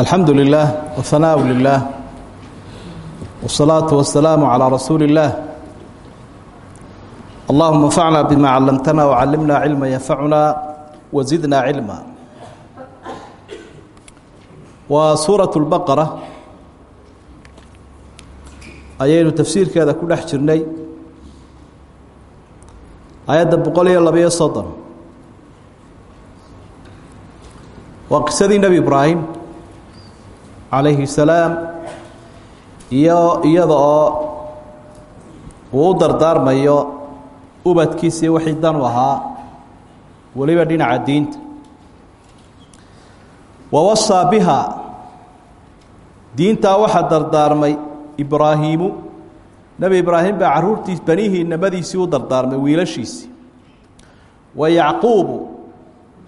alxamdu lilah whanaaءu lilah wالsalaaةu wasalaamu calىa rasuuli اllah allahuma اnfacna bima callamtana wcallimna cilma yanfacuna wazidna cilma waa suuraة اlbaqara ayaynu tafsiirkeeda ku dhex jirnay ayadda boqol iyo labayo soddon waa qisadii nebi ibraahim calayhi salaam iyo iyada oo uu u dardaarmayo ubadkiisii wixii danu ahaa weliba dhinaca diinta. Wawasaa biha diintaa waxaa dardaarmay ibraahiimu. Nebi ibraahim baa caruurtiis banihii namadiisii u dardaarmay wiilashiisii. Wa yacquubu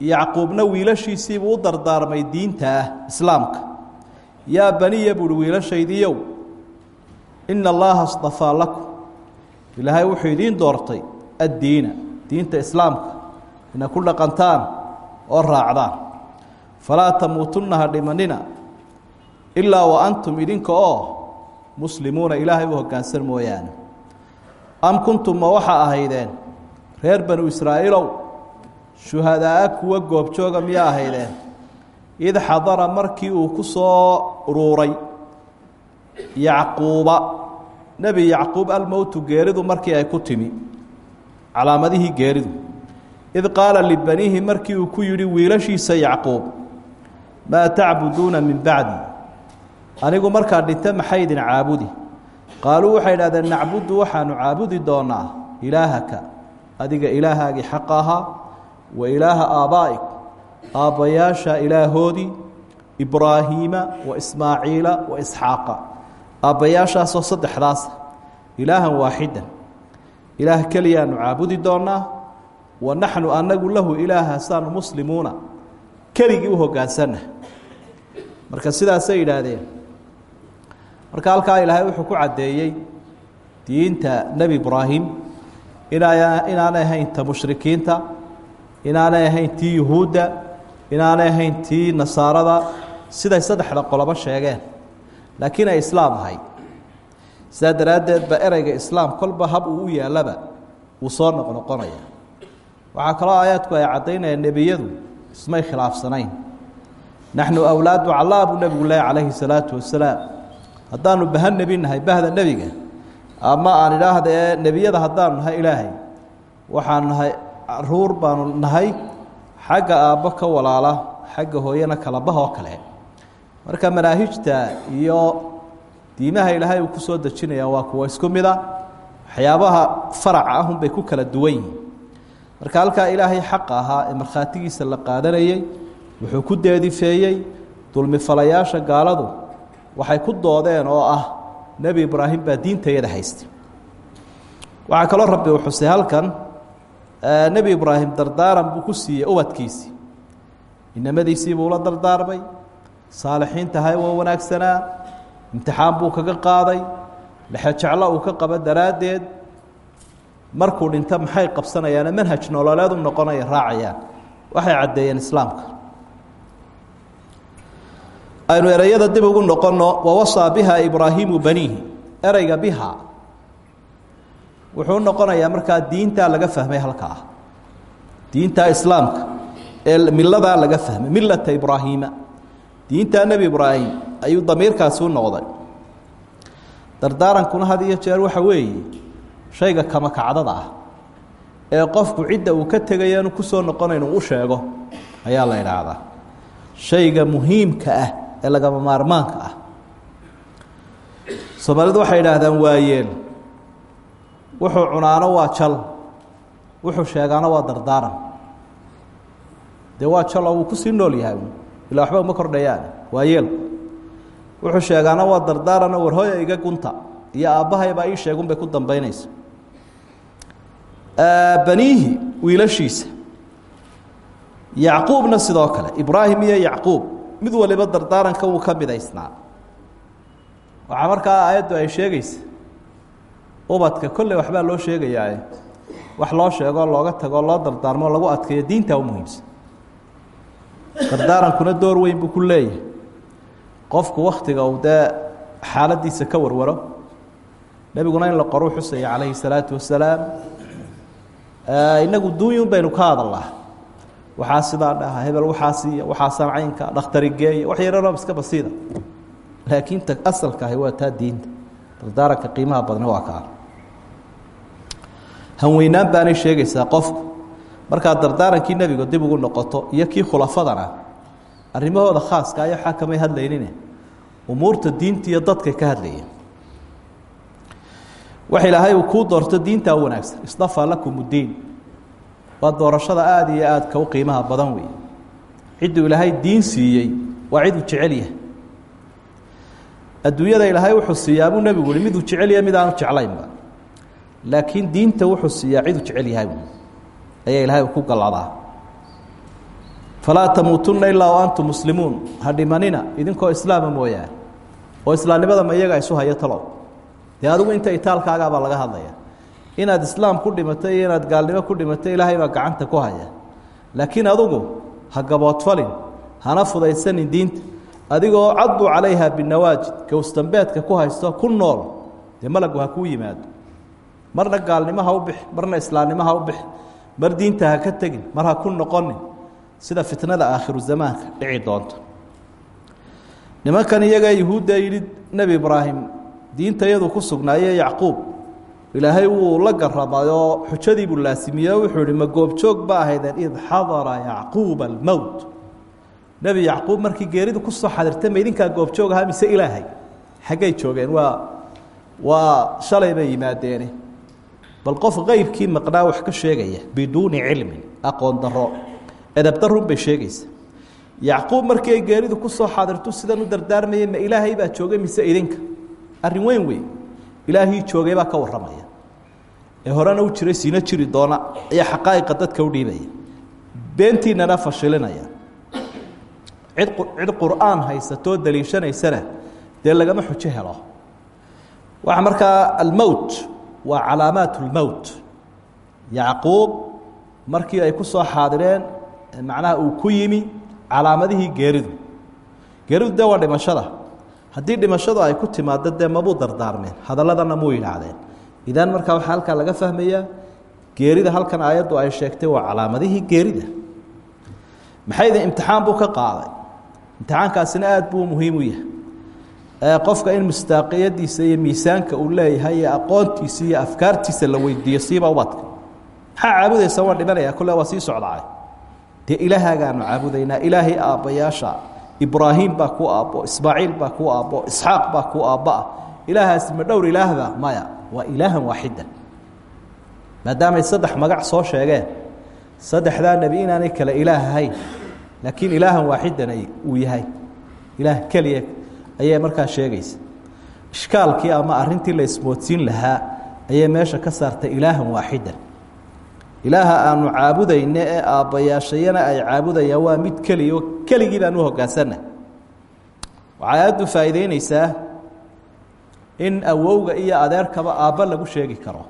yacquubna wiilashiisiibuu u dardaarmay diinta ah islaamka yaa baniya buuhi wiilashaydiiyow ina allaha اsطafaa lakum. Ilaahay wuxuu idiin doortay addiina diinta islaamka ina ku dhaqantaan oo raacdaan. Falaa tamuutunna dhimanina ilaa wa antum idinka oo muslimuuna ilaahay u hoggaansan mooyaane. Am kuntum ma waxaa ahaydeen reer banu israa'iilow shuhadaa'a kuwa goobjooga miyaa ahaydeen? Id xadara markii uu ku soo uruuray yacquuba nebi yacquub almowtu geeridu markii ay ku timi calaamadihii geeridu. Id qaala libaniihi markii uu ku yidhi wiilashiisa yacquub maa tacbuduuna min bacdi? Anigu markaa dhinta maxay idin caabudi? Qaaluu waxay idhahdeen nacbudu waxaanu caabudi doonaa ilaahaka. Adiga ilaahaagii xaq ahaa wa ilaaha aabbaa'ig aabbayaasha ilaahoodii ibraahiima wa ismaaciila wa isxaaqa. Aabbayaashaasoo saddexdaasa ilaahan waaxidan ilaah keliyaanu caabudi doonaa wa naxnu anagu lahu ilaahaasaanu muslimuuna. Keligii u hoggaansanna marka marka halkaa ilaahay wuxuu ku caddeeyey diinta nebi ibraahim ina inaanay ahayn ta mushrikiinta inaanay ahayn tii yuhuudda inaanay ahayn tii nasaarada siday saddexda qolobo sheegeen laakiin ay islaam ahayd. Sidaa daraaddeed ba ereyga islaam kolba hab uu u yaallaba wuu soo noqnoqonaya. Waxaa kaloo aayaadku ay caddaynayaan nebiyadu ismay khilaafsanayn. Naxnu awlaadu calaa buu nebigu leh calayhi salaatu wasalaam haddaanu baha nebi nahay bahda nebiga ama aan idhaahda ee nebiyada haddaanu nahay ilaahay waxaan nahay carruur baanu nahay xagga aabbo ka walaala xagga hooyana kalabahoo kale marka manaahijta iyo diimaha ilaahay uu ku soo dejinaya waa kuwa isku mida waxyaabaha faraca ahunbay ku kala duwan yihiin. Marka halkaa ilaahay xaqa ahaa ee markhaatigiisa la qaadanayey wuxuu ku deedifeeyey dulmifalayaasha gaaladu. Waxay ku doodeen oo ah nebi ibraahim baa diintayada haystay. Waxaa kaloo rabbi xusay halkan nebi ibraahim dardaaran buu ku siiyey ubadkiisii. Inamadiisii buu la dardaarmay saalixiintahay waa wanaagsanaa imtixaan buu kaga qaaday lexejeclo uu ka qabo daraaddeed. Markuu dhinto maxay qabsanayaane manhaj nololeedu noqonaya raacayaan. Waxay caddeeyeen islaamka. Aynu ereyada dib ugu noqonno wawasaa biha ibraahiimu baniihi ereyga biha. Wuxuu noqonayaa markaa diintaa laga fahmay halkaa. Diinta islaamka ee miladaa laga fahmay milata ibraahiima diintaa nebi ibraahim ayuu damiirkaasi u noqday. Dardaarankuna had iyo jeer waxa weeye shayga kamakacdada ah. Ee qofku cidda uu ka tegaya inu ku soo noqonayn uu u sheego ayaa la idhaahdaa shayga muhiimka ah ee lagama maarmaanka ah. Soomaalidu waxay idhaahdaan waayeel wuxuu cunaano waa jal wuxuu sheegaano waa dardaaran. Dee waa jaloo wuu ku sii nool yahay ilaa waxba uma kordhayaan. Waa yeel. Wuxuu sheegaana waa dardaarano warhooya iga gunta. Iyo aabbahaybaa ii sheegun bay ku dambaynaysa. Baniihi wiilashiisa. Yacquubna sidoo kale ibraahim iyo yacquub mid waliba dardaaranka wuu ka midaysnaa. Waxaa markaa aayaddu ay sheegaysa ubadka kolley waxbaa loo sheegayaae wax loo sheegoo looga tagoo loo dardaarmo lagu adkeeyo diinta u muhiimsan dardaarankuna door weyn buu ku leeyahay qofku waktiga uu dee xaaladiisa ka warwaro. Nebiguna in la qoru xusaya calayhi salaatu wasalaam inagu duunyun baynu ka hadalnaa waxaa sidaa dhaha hebel waxaasiiya waxaasaan caynka dhakhtarigeeya wax yararoo iska basiida. Laakiin ta asalka ahi waa taa diinta. Dardaaranka qiimaha badna waa kaa. Hanweynaan baanay sheegaysaa qofku markaad dardaarankii nebiga dib ugu noqoto iyo kii khulafadana arrimahooda khaaska aya waxaa kamay hadlaynine. Umuurta diinta iyo dadkay ka hadlayeen wax ilaahay uu kuu doorto diintaa wanaagsan. Isdafaa lakum uddiin waa doorashada aada iyo aadka u qiimaha badan wey cidduu ilaahay diin siiyey waa ciduu jecel yahay. Adduunyada ilaahay wuxuu siiyaa buu nebigu uhi miduu jecel yahay mid aanu jeclaynba. Laakiin diinta wuxuu siiyaa ciduu jecel yahay ayaa ilaahay ku galladaa falaa tamuutunna ilaa wa antum muslimuun. Ha idinkoo islaama mooyaane oo islaamnimada ma iyaga isu hayo talow dee adigu inta itaalkaagaabaa laga hadlaya inaad islaam ku dhimato inaad gaalnimo ku dhimato ilaahay baa gacanta ku haya. Laakiin adugu ha gaboodfalin hana fudaysanin diinta adigoo caddu calayha binawaajid gowsdambeedka ku haysto ku nool dee malagu ha kuu yimaado. Marna gaalnimo u bix marna islaamnimo ha u bix mar diinta ha ka tegin mar ha ku noqonin. Sida fitnada aakhiru zamaanka dhici doonta nimankan iyaga yuhuudda yidhi nebi ibraahim diinta iyadu ku sugnaaye yacquub. Ilaahay wuu la garamay oo xujadii buu laasimiye o wuxuu ihi ma goobjoog ba ahaydeen id xadara yacquuba almowt nebi yacquub markii geeridu ku soo xadirtay ma idinkaa goobjoog ahaa mise ilaahay? Xaggay joogeen. Waa waa shalay bay yimaadeene bal qof keybkii maqnaa wax ka sheegaya biduuni cilmin aqoon daro edab darun bay sheegaysa. Yacquub markii ay geeridu ku soo xaadirtu sidan u dardaarmayay ma ilaahay baa joogay mise idinka arrin weyn wey ilaahii joogay baa ka warramaya. Ee horena u jiray siina jiri doona ayaa xaqaa'iqa dadka u dhiibaya. Beentiinana fashilinaya cid cid qur'aan haysatoo daliishanaysana dee lagama xujo helo. Waxa markaa almowt waa calaamaat اlmowt yacquub markii ay ku soo xaadireen macnaha uu ku yimi calaamadihii geeridu. Geeridu dee waa dhimashada. Haddii dhimashadu ay ku timaado dee mabuu dardaarmeen. Hadaladana muu yidhaahdeen. Idan markaa waxaa halkaa laga fahmayaa geerida halkan aayaddu ay sheegtay waa calaamadihii geerida. Maxayda imtixaan buu ka qaaday? Imtixaankaasina aada buu muhiim u yahay qofka in mustaaqiyadiisa iyo miisaanka uu leeyahay aqoontiisa iyo afkaartiisa la weydiiyo siiba ubadka maxaa caabudaysa waan dhimanaya kole waa sii socdaay dee ilaahagaanu caabudaynaa ilaahay aabbayaasha ibraahim baa ku aabbo ismaaciil baa ku aabbo isxaaq baa ku aabboah ilaahaasi ma dhowr ilaahba maya waa ilaahan waaxidan maadaamay saddex magac soo sheegeen saddexdaa nebi inaanay kale ilaah ahayn laakiin ilaahan waaxidan uu yahay. Ilaah keliya ayay markaa sheegaysa. Ishkaalkii ama arintii la ismoodsiin lahaa ayay meesha ka saartay ilaahan waaxidan. Ilaaha aanu caabudayne ee aabbayaashayana ay caabudayaan waa mid keliya keligii baan u hogaansana waxay aaddu faa'iideyneysaa in awowga iyo adeerkaba aabba lagu sheegi karo.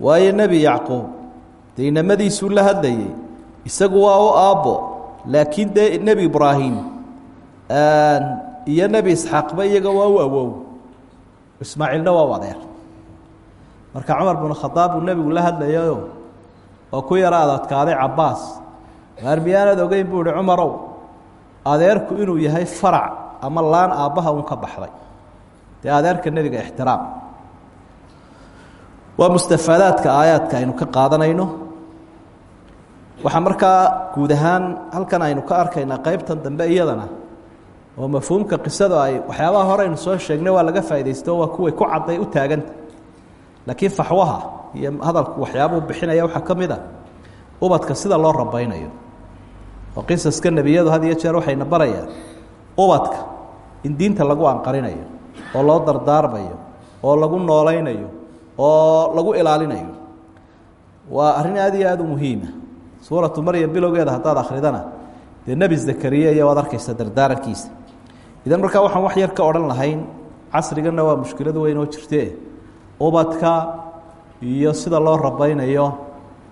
Waayo nebi yacquub dee la hadlayey isagu waa u aabbo laakiin dee nebi ibraahim iyo nebi isxaaqba iyaga waa u awow. Ismaaciilna waa u adeer marka cumar binu khadaab uu nebigu la hadlayayo oo ku yara adadkaaday cabbaas. Maar miyaanad ogeyn? Buu cumarow adeerku inuu yahay farac ama laan aabbaha un ka baxday. Dee adeerka nebiga ixtiraam. Waa mustafaadaadka aayaadka aynu ka qaadanayno. Waxaa markaa guud ahaan halkan aynu ka arkaynaa qeybtan dambe iyadana oo mafhuumka qisada ay waxyaabaha hore aynu soo sheegnay waa laga faaidaysto waa kuway ku cadday u taaganta laakiin faxwaha iyo hadalku waxyaabuu bixinaya waxaa ka mid a ubadka sida loo rabaynayo oo qisaska nebiyadu had iyo jeer waxayna barayaan ubadka in diinta lagu anqarinayo oo loo dardaarmayo oo lagu noolaynayo oo lagu ilaalinayo. Waa arrin aad iyo aada u muhiima suuratu maryam bilowgeeda haddaad akridana dee nebi zakariya iyo waad arkaysa dardaarankiisa idan markaa waxaan wax yar ka odhan lahayn casriganna waa mushkilad weyn oo jirte. Ubadka iyo sida loo rabaynayo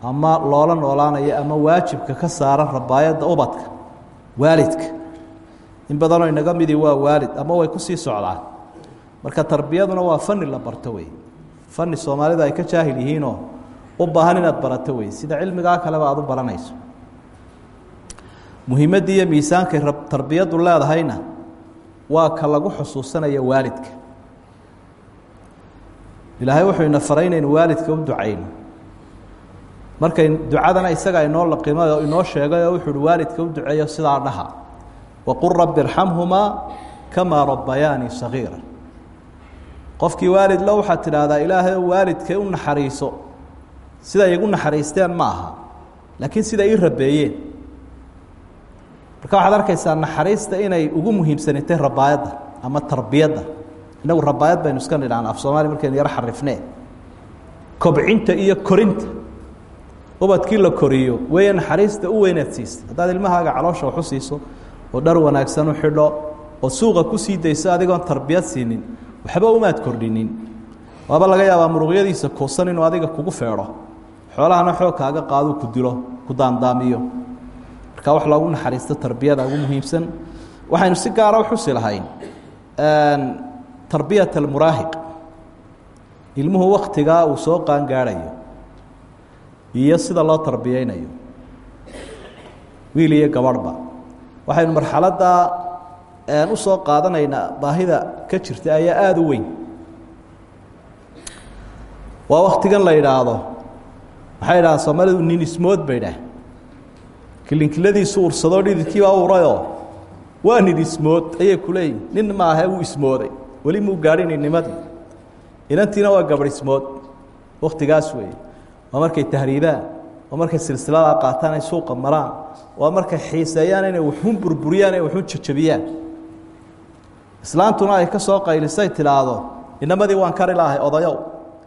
ama loola noolaanayo ama waajibka ka saaran rabaayadda ubadka waalidka. In badanoo inaga midii waa waalid ama way ku sii socdaan. Marka tarbiyaduna waa fani la barto wey. Fani soomaalidu ay ka jaahil yihiinoo u baahan inaad barato wey. Sida cilmigaa kaleba aad u baranayso. Muhiimaddii iyo miisaankay tarbiyaddu leedahayna waa ka lagu xusuusanaya waalidka. Ilaahay wuxuu ina faray inaynu waalidka u ducayno markay ducadana isaga inoo laqimay oo inoo sheegay oo wuxuu waalidka u duceeyo sidaa dhaha. Waqul rabbi irxamhumaa kamaa rabbayaanii sagiira. Qofkii waalidla waxaad tidhaahdaa ilaahay waalidkay u naxariiso. Siday igu naxariisteen ma aha laakiin siday ii rabeeyeen marka waxaad arkaysaa naxariista inay ugu muhiimsanatay rabaayadda ama tarbiyadda. Inagu rabaayad baynu iska nidhaana af soomaaliya markaynu yaro xarifnee. Kobcinta iyo korinta. Ubadkii la koriyo weeye naxariista u weynaad siisa haddaad ilmahaaga caloosha wax u siiso oo dhar wanaagsan u xidho oo suuqa ku sii dayso adigoon tarbiyad siinin waxba umaad kordhinin. Waaba laga yaabaa muruqyadiisa kuusan inuu adiga kugu feedho. Xoolahana xoog kaaga qaaduu ku dilo ku daandaamiyo marka wax loogu naxariisto tarbiyada ugu muhiimsan waxaynu si gaara u xusi lahayn. Tarbiyat almuraahiq ilmuhu waktigaa uu soo qaangaadhayo iyo sida loo tarbiyeynayo wiil iyo gabadhba waxaynu marxaladda u soo qaadanaynaa baahida ka jirta ayaa aada u weyn. Waa waktigan la idhaahdo maxay idhahdaan soomaalidu nin ismood bay idhaah kilinkiladiisu ursadoo dhididkiibaa urayoo waa nin ismood ayay ku leeyihiin nin maahe wuu ismooday. Weli muu gaadhin ninnimadii inantiina waa gabadh ismood. Waktigaas weeye. Waa markay tahriibaan waa markay silsiladaa qaataan ay suuqa maraan. Waa markay xiiseeyaan inay waxun burburiyaan ay waxun jajabiyaan. Islaantuna ay ka soo qaylisay tidhaahdo inamadii waan kari lahay odayow.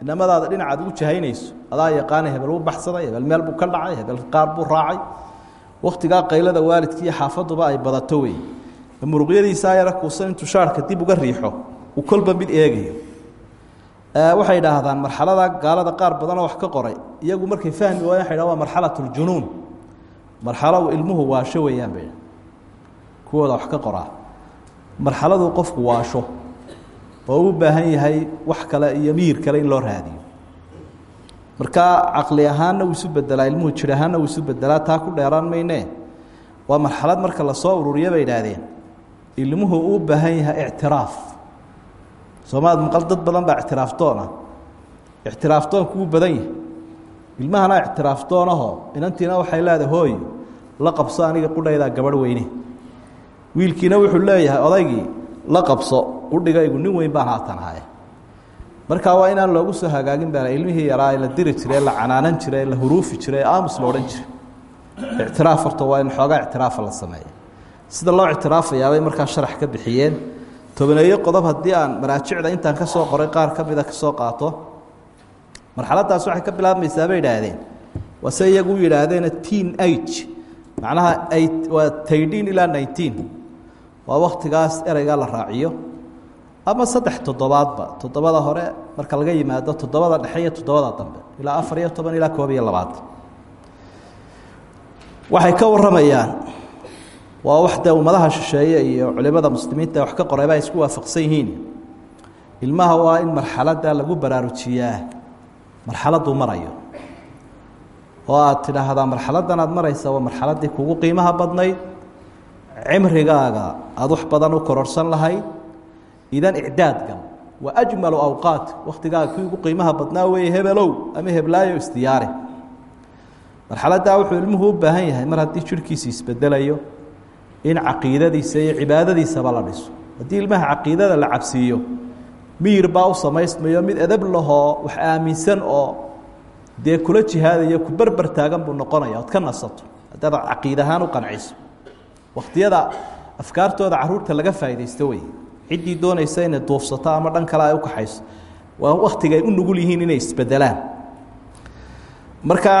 Inamadaada dhinacaad ugu jahaynayso. Adaa yaqaana hebel u baxsaday hebel meel buu ka dhacay hebel qaar buu raacay waktigaa qaylada waalidka iyo xaafaduba ay badato wey muruqyadiisaa yara kuusan intuu shaarka dib uga riixo uu kolba mid eegayo. Waxay idhaahdaan marxalada gaalada qaar badanoo wax ka qoray iyagu markay fahmi waayeen waxay dhahan waa marxalat ljunuun marxalo ilmuhu waasho weeyaan bay. Kuwooda wax ka qoraa. Marxaladuu qofku waasho oo u baahan yahay wax kale iyo miyir kale in loo raadiyo marka caqli ahaanna wuu isu bedelaa ilmuhu jir ahaanna isu bedelaa taa ku dheeraan maynee waa marxalad marka la soo ururiya bay idhaahdeen. Ilmuhu uu baahan yahay ictiraaf. Soomaad maqal badan baa ictiraaftoona? Ictiraaftoonku wuu badan yahay. Ilmahana ictiraaftoonahoo inantiina waxay leedahay hooy la qabso aniga qudhaydaa gabadh weyne. Wiilkiina wuxuu leeyahay odaygii la qabso qudhigaygu nin weyn baan haatan haya markaa waa inaan loogu soo hagaagin baa ilmihii yaraa la diri jiray la canaanan jiray la huruufi jiray aamus la odhan jiray. Ictiraaf horta waa in xoogaa ictiraafa la sameeya sida loo ictiraafayaabay markaa sharax ka bixiyeen. Tobaneeyo qodob haddii aan maraajicda intaan ka soo qoray qaar ka mida ka soo qaato marxaladdaas waxay ka bilaabmaysaa bay idhaahdeen. Waa se iyagu u yidhaahdeen teen age. Macnaha waa tighteen ilaa nineteen. Waa waktigaas ereygaa la raaciyo ama saddex toddobaadba toddobada hore marka laga yimaado toddobada dhexe iyo toddobada dambe ilaa afar iyo toban ilaa koob iyo labaatan waxay ka warramayaan. Waa wax ummadaha shisheeye iyo culimada muslimiinta wax ka qorayba ay isku waafaqsan yihiin. Ilmaha waa in marxaladda lagu baraarujiyaa marxaladduu marayo. Oo aad tidhaahdaa marxaladdan aad maraysa waa marxaladdii kugu qiimaha badnayd. Cimrigaaga aada wax badan u kororsan lahayd idan icdaad gal wa ajmalu awqaat waktigaaga kii qiimaha badnaa weeye hebelow ama heblaayo isdiyaari marxaladdaa wuxuu ilmuhu u baahan yahay mar haddii jirhkiisa isbedelayo in caqiidadiisa iyo cibaadadiisaba la dhiso. Haddii ilmaha caqiidada la cabsiiyo miyir baa u samaysmayo mid edab lahoo wax aaminsan oo dee kula jihaadaya ku berber taagan buu noqonaya ood ka nasato haddaad caqiid ahaan u qanciso. Wakhtiyada afkaartooda carruurta laga faa'iidaysto wey ciddii doonaysa inay duufsato ama dhan kale ay u kaxayso. Waa waktiga ay u nugul yihiin inay isbedelaan marka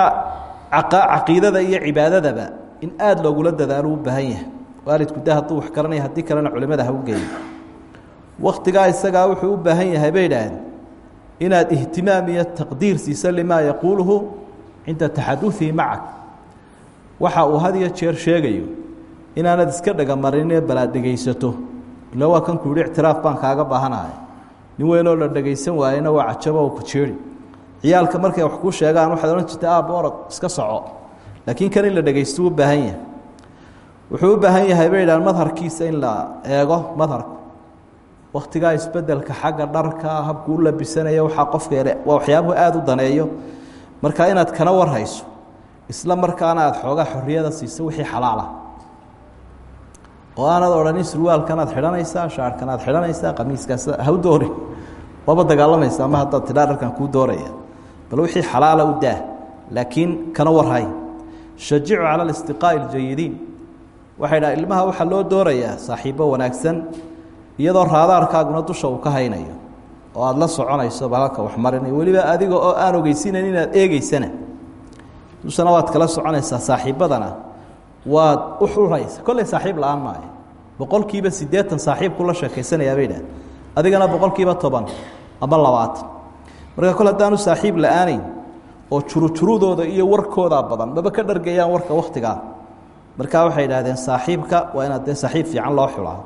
caqiidada iyo cibaadadaba in aada loogula dadaalo u baahan yahay. Waalidku de hadduu wax garanaya haddii kalena culimada ha u geeyo. Waktigaa isagaa wuxuu u baahan yahay bay idhaahdeen inaad ihtimaam iyo taqdiir siiso limaa yaquuluhu cinda taxaduihi macak. Waxa uu had jeer sheegayo inaanad iska dhegamarinee balaad dhegaysato ila waa kan ku yihi ictiraaf baan kaaga baahanahay. Nin weynoo la dhegaysan waayena waa cajabo ku jeeri ciyaalka markay wax kuu sheegaan waxaad odhan jirta aab orod iska soco. Laakiin kan la dhegaysto u baahan yahay. Wuxuu u baahan yahay bay idhahan madharkiisa in la eego madharku waktigaa isbeddelka xagga dharka habku u labisanayo waxaa qofka waa waxyaabuhu aada u daneeyo. Marka inaad kana warhayso isla markaana aada xoogaa xorriyada siiso wixii xalaala oo aanad odhanin surwaalkanaad xidhanaysaa shaarhkanaad xidhanaysaa qamiiskaas ha u doori waaba dagaalamaysa ama haddaad tidhaa dharkan kuu dooraya. Bal wixii xalaala u daah laakiin kana warhay. Shajicu cala alistiqaa'i aljayidiin waxay dhaha ilmaha waxaa loo doorayaa saaxiibbo wanaagsan iyadoo raadaarkaaguna dusha uu ka haynayo. Oo aada la soconayso balalka waxmarinayo weliba adiga oo aan ogeysinayn inaad eegeysana dushana waad kala soconaysaa saaxiibbadana waad u xuraysa kolley saaxiib la'aan maayo. Boqolkiiba siddeetan saaxiib kula sheekaysanayaa bay dhaha adigana boqolkiiba toban ama labaatan. Marka kol haddaanu saaxiib la'aanayn oo jurujurudooda iyo warkoodaa badan maba ka dhargayaan warka wakhtigaa markaa waxay idhahdeen saaxiibka waa inaad dee saaxiib fiican loo xulaa.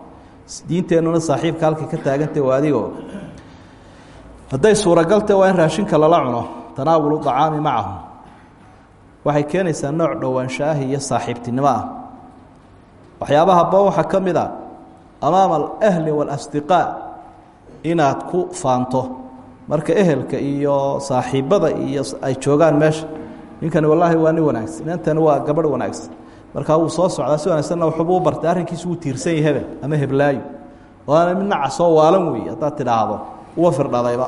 Diinteennuna saaxiibka halkay ka taagantah waa adigoo. Hadday suuragaltah waa in raashinka lala cuno. Tanaawulu dacaami macahum waxay keenaysaa nooc dhowaanshaah iyo saaxiibtinimo ah. Waxyaabaha ba waxaa ka mid a amaama alahli waalasdiqaa inaad ku faanto. Marka ehelka iyo saaxiibbada iyo ay joogaan meesha ninkani wallaahi waa nin wanaagsan inantani waa gabadh wanaagsan. Markaa wuu soo socdaa si wanaagsanna waxuba u bartay arrinkiisu wuu tiirsan yahay hebel ama heblaayo oo aana mid nacasoo waalan weeye haddaad tidhaahdo uwa firdhadayba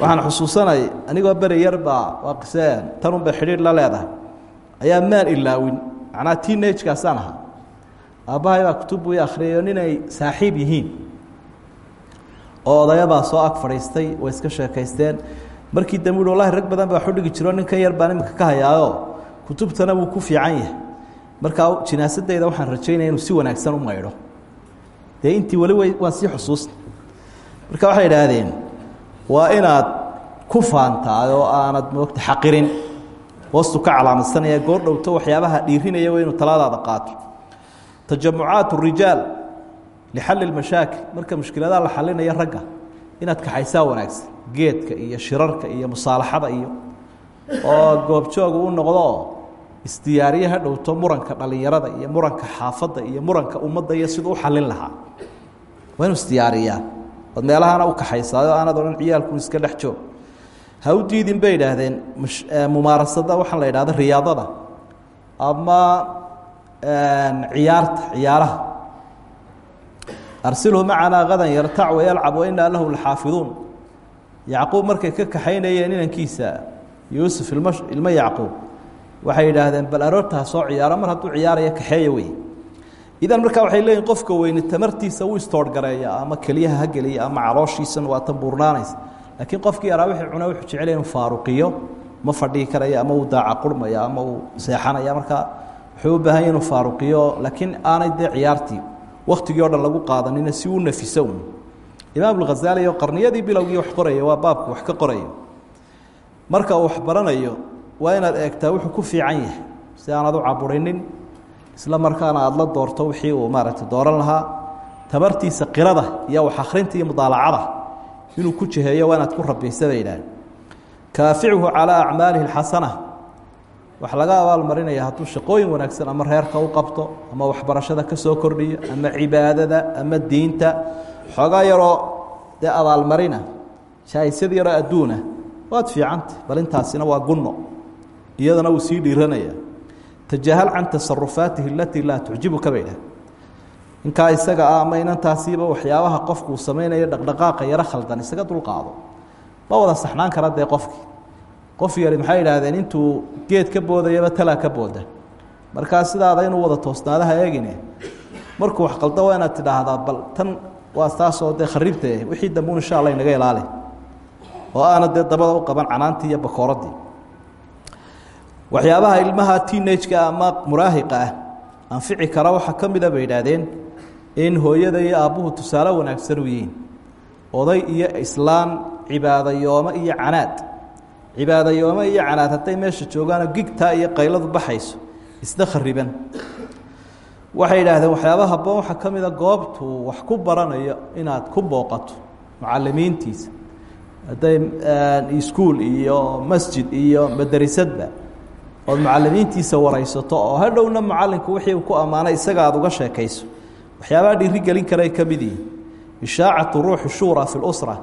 waxaan xusuusanay anigoo beri yar baa waa qiseen tanunbay xidhiidh la leedahay. Ayaa maan ilaawin macnaa teenagekaasaan ahaa. Aabbahay baa kutub buu i ninay saaxiib yihiin. Oo odayabaa soo ag fadhiistay way iska sheekaysteen. Markii dambe uhi rag badan baa xudhigi jiro ninkan yar baan iminka ka hayaayo. Kutubtana wuu ku fiican yahay. Markaa jinaasadayda waxaan rajaynaya inuu si wanaagsan u maydho. Dee intii way waan sii xusuusna marka waxay idhaahdeen waa inaad ku faantaay oo aanad moogta xaqirin. Hoostu ka calaamadsanaya goor dhowto waxyaabaha dhiirinaya waa inuu talaadaada qaato. Tajamucaat rijaal lixalli lmashaakil. Marka mushkiladaha la xalinaya ragga inaad kaxaysaa wanaagsan. Geedka iyo shirarka iyo musaalaxada iyo oo goobjooga u noqdo isdiyaariye ha dhowto muranka dhalinyarada iyo muranka xaafadda iyo muranka ummadda iyo siduu u xalin lahaa. Waa inuu isdiyaariyaa ood meelahana u kaxaysaayo aanad odhan ciyaalkun iska dhex joog. Ha u diidin bay idhaahdeen mumaarasada waxaan la idhahda riyaadada. Ama ciyaarta ciyaaraha. Arsilhu macanaa gadan yartac wayalcab wainaa lahu laxaafiduun. Yacquub markay ka kaxaynayeen inankiisa yuusuf ilmo yacquub waxay yidhaahdeen bal aroortaa soo ciyaaro mar hadduu ciyaaraya kaxeeya wey idan markaa waxay leeyihiin qofka weyne tamartiisa wuu istoorgareeya ama keliyaha ha geliya ama calooshiisana waa tan buurnaanaysa laakiin qofkii yaraa wixii cuna wuxuu jecel inuu faaruqiyo ma fadhihi karaya ama uu daaca qurmaya ama uu seexanaya. Markaa wuxuu u baahan yahy inuu faaruqiyo laakiin aanay dee ciyaartii waktigii o dhan lagu qaadanina si uu nafiso un imaam alghazaali oo qarniyadii bilowgii wax qoraya waa baabku wax ka qorayo. Marka uu wax baranayo waa inaad eegtaa wuxuu ku fiican yahay. Si aanad u caburinin isla markaana aada la doorto wixii uu maaragtay dooran lahaa. Tabartiisa qirada iyo wax akhrinta iyo mudaalacada inuu ku jiheeyo waa inaad ku rabaysa bay idhaaheen kaaficuhu calaa acmaalihi alxasana wax laga abaalmarinaya hadduu shaqooyin wanaagsan ama reerka u qabto ama waxbarashada ka soo kordhiyo ama cibaadada ama diinta xoogaa yaroo dee abaalmarina jaaisad yaroo adduuna waad fiicanta bal intaasina waa gunno iyadana wuu sii dhiiranaya tajahal can tasarufaatihi alatii laa tucjibuka bay dhah ninkaa isaga ah ama inantaasiiba waxyaabaha qofku uu samaynayo dhaqdhaqaaqa yaro khaldan isaga dulqaado ma wada saxnaan kara dee qofkii qof yari maxay idhaahdeen intuu geed ka boodayaba talaa ka booda markaa sidaada inuu wada toosnaadaha eegine markuu wax qaldo waa inaad tidhaahdaa bal tan waa taasoo dee khariibte wixii dambuun insha alla inaga ilaali oo aana dabada u qaban canaantii iyo bakooradii waxyaabaha ilmaha teenage-ka ama muraahiqa ah anfici kara waxaa ka mida bay idhaahdeen in hooyada iyo aabbuhu tusaale wanaagsan u yihiin. Oday iyo islaan cibaadayoome iyo canaad. Cibaadayoome iyo canaad hadday meesha joogaanoo gigtaa iyo qayladu baxayso isna khariban waxay yidhaahdeen waxyaaba haboon waxaa ka mida goobtuu wax ku baranayo inaad ku booqato mucalimiintiisa hadday iskuol iyo masjid iyo madarisadba ood mucalimiintiisa waraysato oo hadhowna mucalinku wixii ku ammaanay isaga aada uga sheekayso. Waxyaabaha dhiiri gelin karay ka mid yihiin ishaacatu ruuxi shuura fi lusra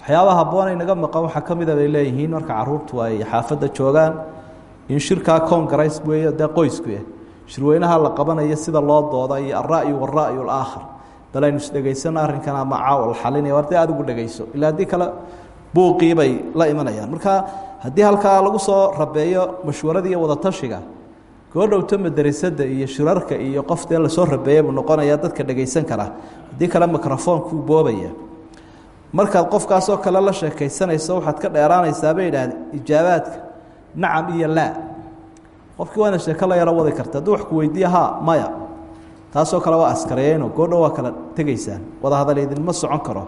waxyaabaha habboonay naga maqan waxaa ka mida bay leeyihiin. Marka caruurtu ay xaafadda joogaan in shirkaa congress weeye dee qoysku ah shirweynaha la qabanayo sida loo dooda iyo alra'yu waalra'yu alaakhar bal aynu isdhegaysano arrinkan ama caawa la xalinaya war dee aad ugu dhegayso. Ilaa haddii kale buuqii bay la imanayaan. Marka haddii halkaa lagu soo rabeeyo mashwaradii iyo wadatashiga goodhowto madarasada iyo shirarka iyo qof dee la soo rabeeya buu noqonaya dadka dhegaysan kara. Haddii kale microfonkuu boobaya. Markaad qofkaasoo kale la sheekaysanayso waxaad ka dheeraanaysaa bay idhaahdeen ijaabaadka nacam iyo laa. Qofkii waana sheeko la wadi karta. Hadduu wax ku weydiiya ha maya. Taasoo kale waa askareeyeyno goodho waa kala tegaysaan. Wada hadal idinma socon karo.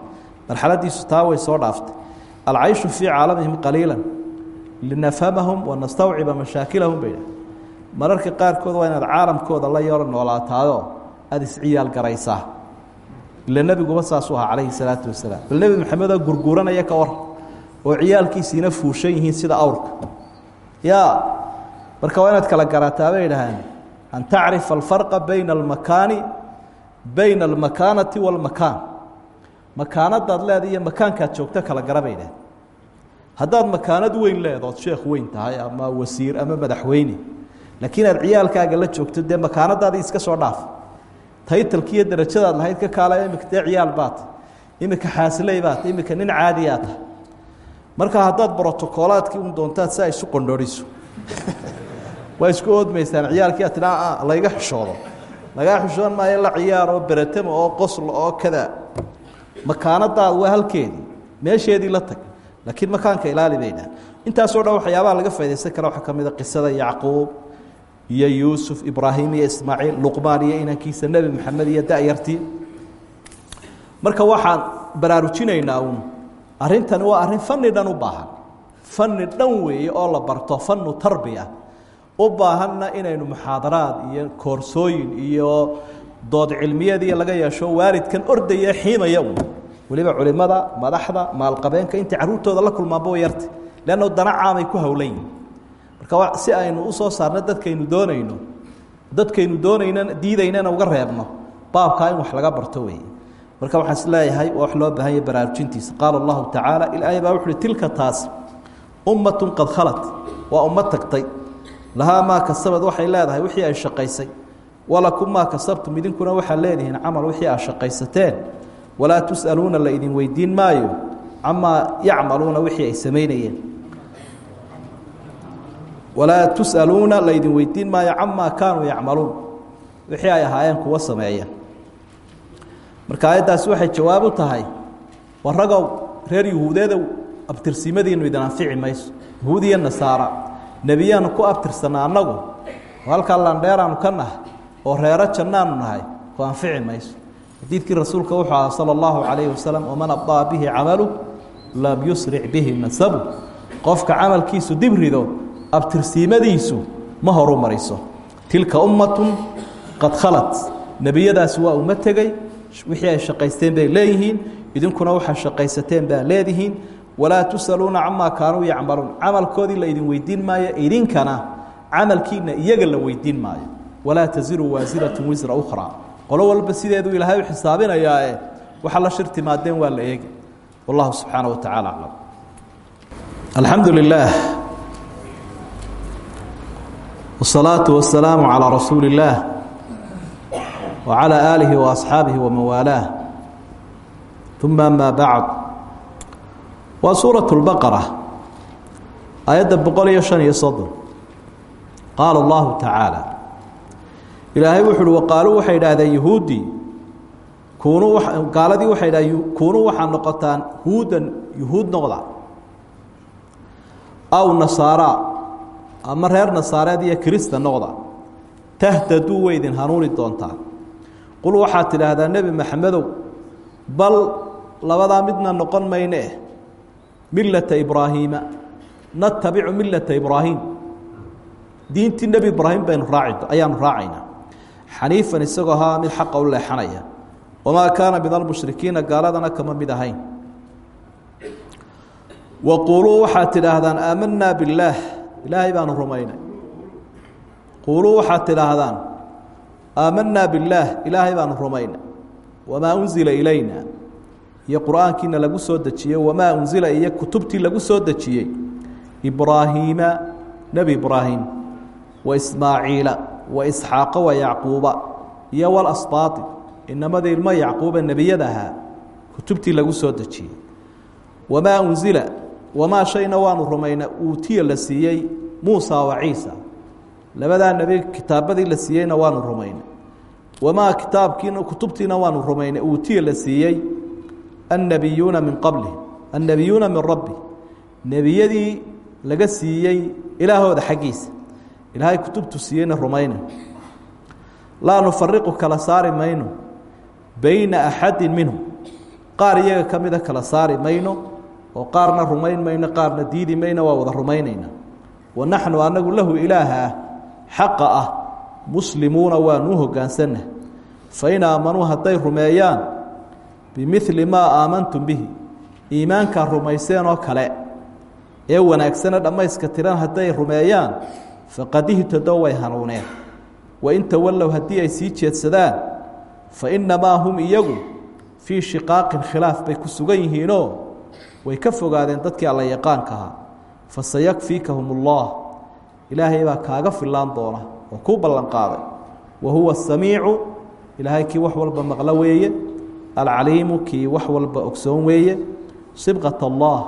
Marxaladiisu taa way soo dhaaftay alcayshu fii caalamihim qaliila linafhamahum wanastawciba mashaakilahum bay mararka qaarkood waa inaad caalamkooda la yaro noolaataayoo aada isciyaal garaysaa ila nebiguba saasuu ahaa calayhi salaatu wasalaam bal nebi maxamedoo gurguuranaya ka war oo ciyaalkiisiina fuushan yihiin sida awrka ya marka waa inaad kala garataa bay idhaaheen an tacrifa alfarqa bayna almakaani bayna almakaanati wاlmakaan makaanadaad leeda iyo makaankaad joogto kala gara bay idhaheen haddaad makaanad weyn leedood sheekh weyn tahay ama wasiir ama madaxweyne laakiin aad ciyaalkaaga la joogto dee makaanadaadii iska soo dhaaf. Taytalkiiyo darajadaad lahayd ka kaala imika dee ciyaal baata imika xaasiley baata imika nin caadiyaa tahay marka haddaad brotocoolaadkii un doontaad si ay isu qondhoriso waa isku oodmaysaan ciyaalkii aad tidhaa layga xishoodo lagaa xishoon maayo la ciyaaroo beretamo oo qoslo oo kada makaanadaad waa halkeedii meesheedii la tag laakiin makaanka ilaali bay dhahan intaasoo dhan waxyaabaha laga faidaysan kara waxaa ka mid a qisada yacquub iyo yuusuf ibraahim iyo ismaaciil luqmaan iyo inankiisa nebi maxamed iyo da'yartii. Marka waxaan baraarujinaynaa uun arrintani waa arrin fani dhan u baahan. Fani dhan weeye oo la barto fanu tarbiya. U baahanna inaynu muxaadaraad iyo koorsooyin iyo dood cilmiyadii laga yeesho waalidkan ordaya xiimaya un weliba culimada madaxda maalqabeenka intay caruurtooda la kulmaanba way yarta leanno dana caamay ku howlan yihiin marka si aynu u soo saarno dadkaynu doonayno dadkaynu doonayna diidaynana uga reebno baabkaa in wax laga barto wey marka waxaan is leeyahay wax loo baahanya baraarujintiisa. Qaala allahu tacaala ilaahay baa wuxu uhi tilka taasi ummatun qad khalat. Waa ummad tagtay. Lahaa maa kasabad waxay leedahay wixii ay shaqaysay walakum maa kasabtum idinkuna waxaad leedihiin camal wixii aad shaqaysateen. Walaa tus'aluuna la idin weydiin maayo camaa yacmaluuna wixii ay samaynayeen. Walaa tus'aluuna la idin weydiin maayo camaa kaanuu yacmaluun wixii ay ahaayeen kuwa sameeya. Marka aayaddaasi waxay jawaab u tahay waragow reer yuhuudeedow abtirsimadiinu idin anfici mayso. Yahuud iyo nasaara ku abtirsanaa annagu oo halkaa landheeraanu ka oo reero jannaanu nahay ku anfici mayso. Xadiidkii rasuulka wuxuu aha salى اllahu calayhi wasalam waman abdaa bihi camalu lam yusric bihi nasabu. Qofka camalkiisu dib rido abtirsiimadiisu ma horu tilka ummatun qad khalat. Nebiyadaasi waa uma tegey wixii ay shaqaysteen bay leeyihiin idinkuna waxaa shaqaysateen baa leedihiin. Walaa tusaluuna camaa kaanuu yacmaluun. Camalkoodii la idin weydiin maayo idinkana camalkiina iyaga la weydiin maayo walaa taziru waasiratu wisra ukhraa qolo walba sideedu ilaahay u xisaabinayaae waxa la shir timaadeen waa la eegi. Wallahu subxaana wa tacaala aclam alxamdu lilaah wasalaatu wasalaamu calaa rasuuli illaah wa calaa wa asxaabihi waman waalaah. Uma amaa bacd waa suurat lbaqara aayadda boqol iyo ilaahay wuxu uhi waqaaluu waxay idhaahdeen yahuuddii kuunuu gaaladii waxay dhahdeen kuunuu waxaa noqotaan huudan yuhuud noqda. Aw nasaara ama reer nasaareed iyo kirista noqda. Tahtaduu way hanuuni doontaan qul waxaad tidhaahdaa nebi maxamedow bal labadaa midna noqon mayne. Eh millata ibraahiima natabicu millata ibraahim. Diintii nebi ibraahim baynu raaci ayaanu raacaynaa xaniifan isagoo ahaa mid xaqa u leexanaya. Wamaa kaana min almushrikiina gaaladana kama mid ahayn. Waquuluu waxaad tidhaahdaan aamanaa billaah. Ilaahay baanu rumaynay. Quuluu waxaad tidhaahdaan aamanaa billaah. Ilaahay baanu rumaynay. Wamaa unzila ilayna. Iyo qur'aankiina lagu soo dejiyey. Wamaa unzila iyo kutubtii lagu soo dejiyey. Ibraahiima nebi ibraahim wa ismaaciila wa isxaaqa wa yacquuba iyo walasbaati inamadii ilmo yacquuba nebiyada ahaa kutubtii lagu soo dejiyey. Wamaa unzila wamaa shayna waanu rumayna uutiya la siiyey muusa wa ciisa. Labadaa nebi kitaabadii la siiyeyna waanu rumaynay wamaa kitaabkiina kutubtiina waanu rumaynay uutiya la siiyey annabiyuuna min qabli annabiyuuna min rabbi. Nebiyadii laga siiyey ilaahooda xaggiisa ilaahay kutubtu siiyeyna rumayna. Laa nufariqu kala saari mayno bayna axadin minhum. Qaar iyaga ka mida kala saari mayno oo qaarna rumayn mayno qaarna diidi mayno waa wada rumaynayna. Wa naxnu anagu lahu ilaaha ah xaqa ah muslimuuna waanuu hogaansanna fain aamanuu hadday rumeeyaan bimili maa aamantum bihi iimaankaa rumayseen oo kale. Ee wanaagsana dhammayska tiran hadday rumeeyaan faqad ihtadow way hanuuneen. Wain tawallow haddii ay sii jeedsadaan fa innamaa hum iyagu fii shiqaaqin khilaaf bay ku sugan yihiinoo way ka fogaadeen dadkii alla yaqaanka ahaa. Fasayakfiikahum ullah ilaahay baa kaaga filaan doona oo kuu ballanqaaday wa huwa asamiicu ilaahay kii wax walba maqlo weeye. Alcaliimu kii wax walba ogsoon weeye. Sibqat allah.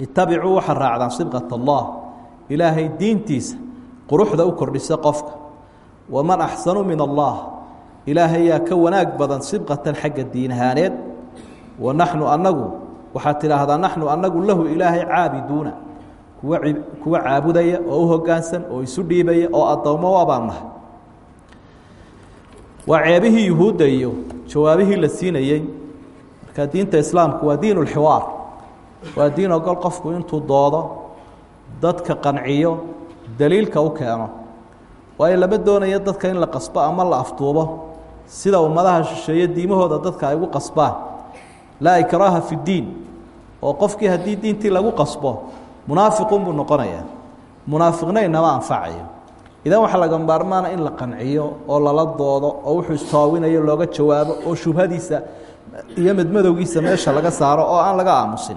Itabicuu waxaa raacdaan sibqat allah ilaahay diintiisa quruxda u kordhisa qofka. Waman axsanu min allah. Ilaahay yaa ka wanaag badan sibqatan xagga diin ahaaneed wa naxnu anagu waxaad tidhaahdaa naxnu anagu lahu ilaahay caabiduuna. Kuwa kuwa caabudaya oo u hogaansan oo isu dhiibaya oo addoommo abaan nahay waa ceebihii yuhuudda iyo jawaabihii la siinayey marka diinta islaamku waa diin ulxiwaar waa diin ogol qofku intuu doodo dadka qanciyo daliilka u keeno. Waayo lama doonayo dadka in la qasbo ama la aftuubo. Sida ummadaha shisheeye diimahooda dadka ay ugu qasbaan laa ikraaha fi ddiin oo qofkii haddii diintii lagu qasbo munaafiqun buu noqonayaa munaafiqna anfacayo. Idan waxaa laga maarmaana in la qanciyo oo lala doodo oo wuxuu istaawinayo looga jawaabo oo shubhadiisa iyo madmadowgiisa meesha laga saaro oo aan laga aamusin.